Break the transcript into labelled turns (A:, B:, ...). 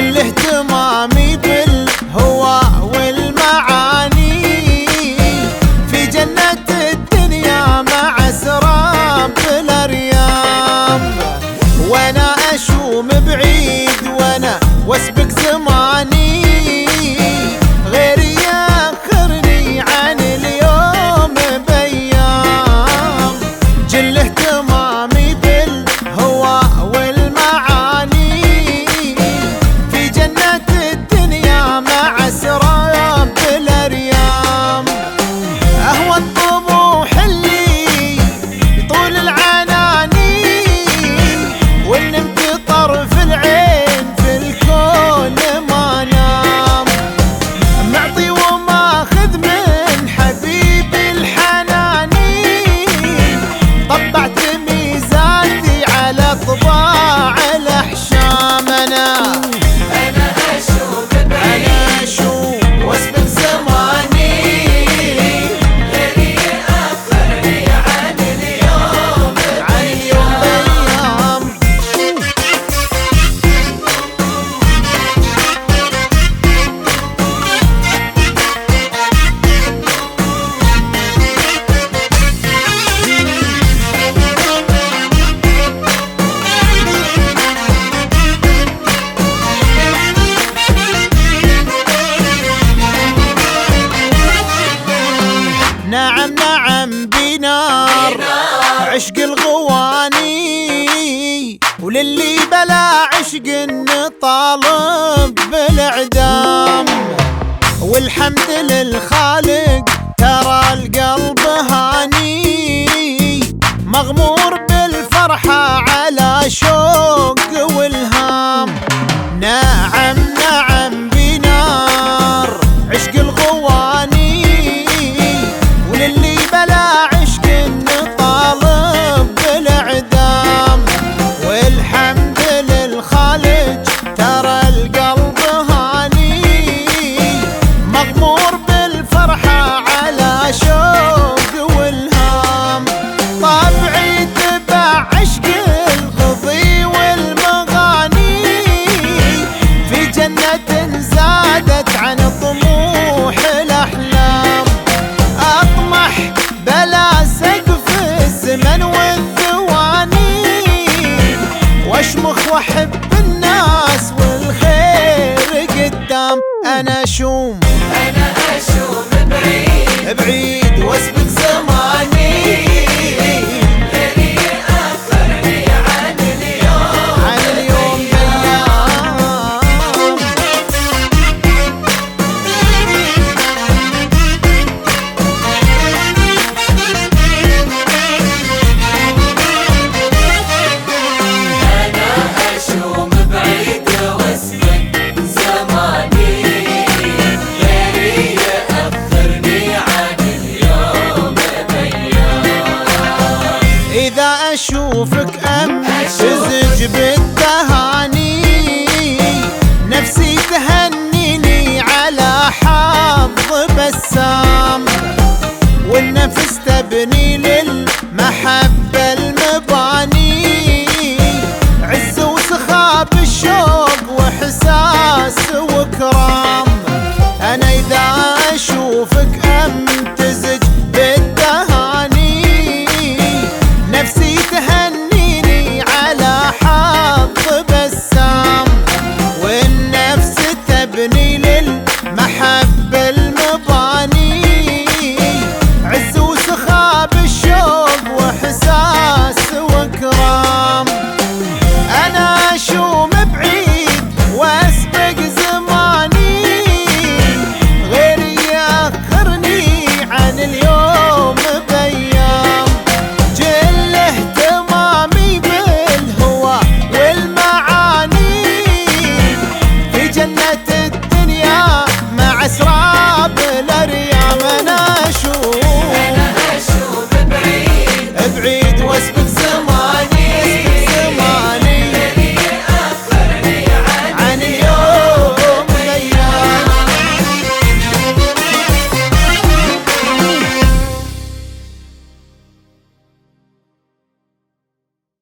A: اللي نعم نعم بنار. عشق الغواني وللي بلا عشق نطالب بالإعدام. والحمد للخالق ترى القلب هاني. مغمور وللي واحب الناس والخير قدام. أنا أشوم.
B: أنا أشوف بعيد.
A: بعيد.